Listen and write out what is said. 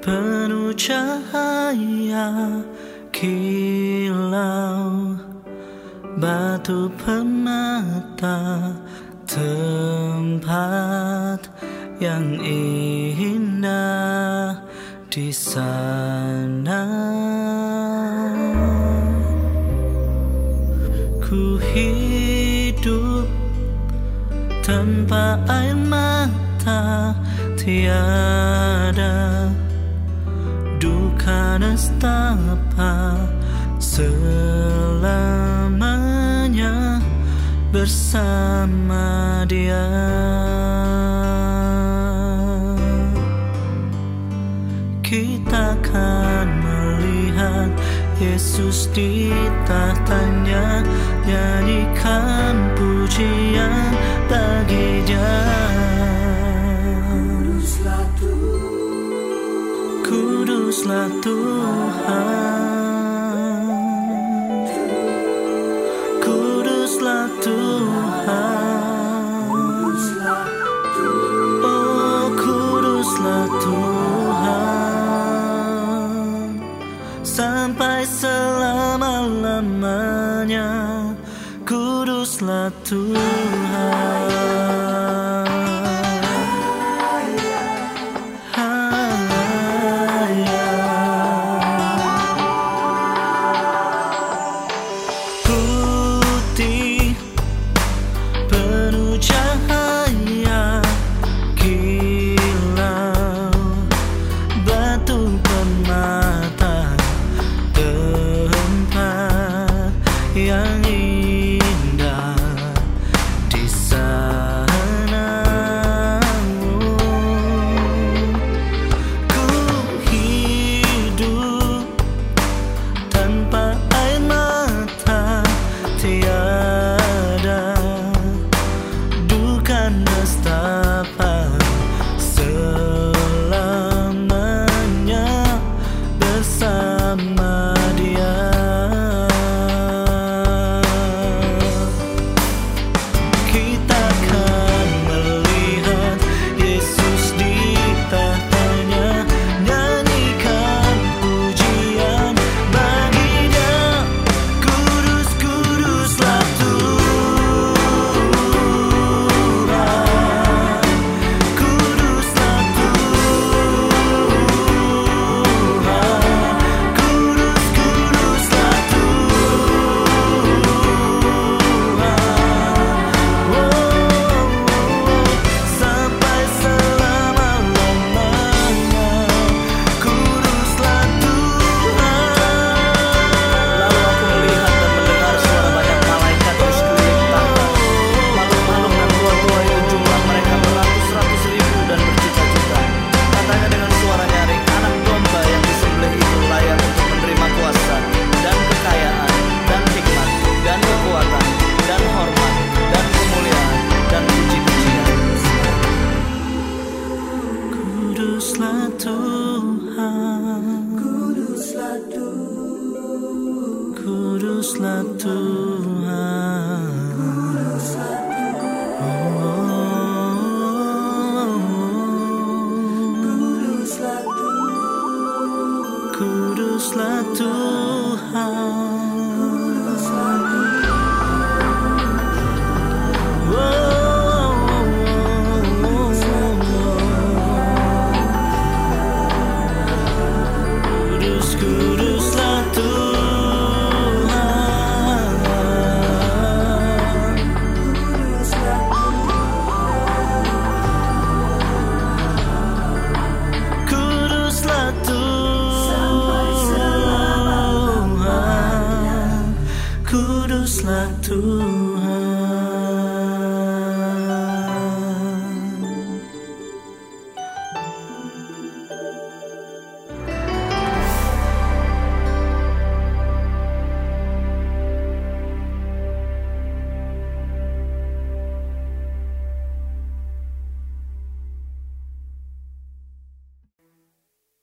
penuh cahaya kilau batu permata tempat yang indah di sana. Ku hidup tanpa air mata tiada duka nestapa selamanya bersama dia. Kita akan melihat Yesus di tahtanya nyanyikan pujian bagi dia kuduslah Tuhan. Kuduslah Tuhan. Oh kuduslah Tuhan. Sampai selama-lamanya kuduslah Tuhan Kuduslah Tuhan. Kuduslah Tuhan. Kuduslah Tuhan. Kuduslah Tuhan Tuhan Kuduslah Tuhan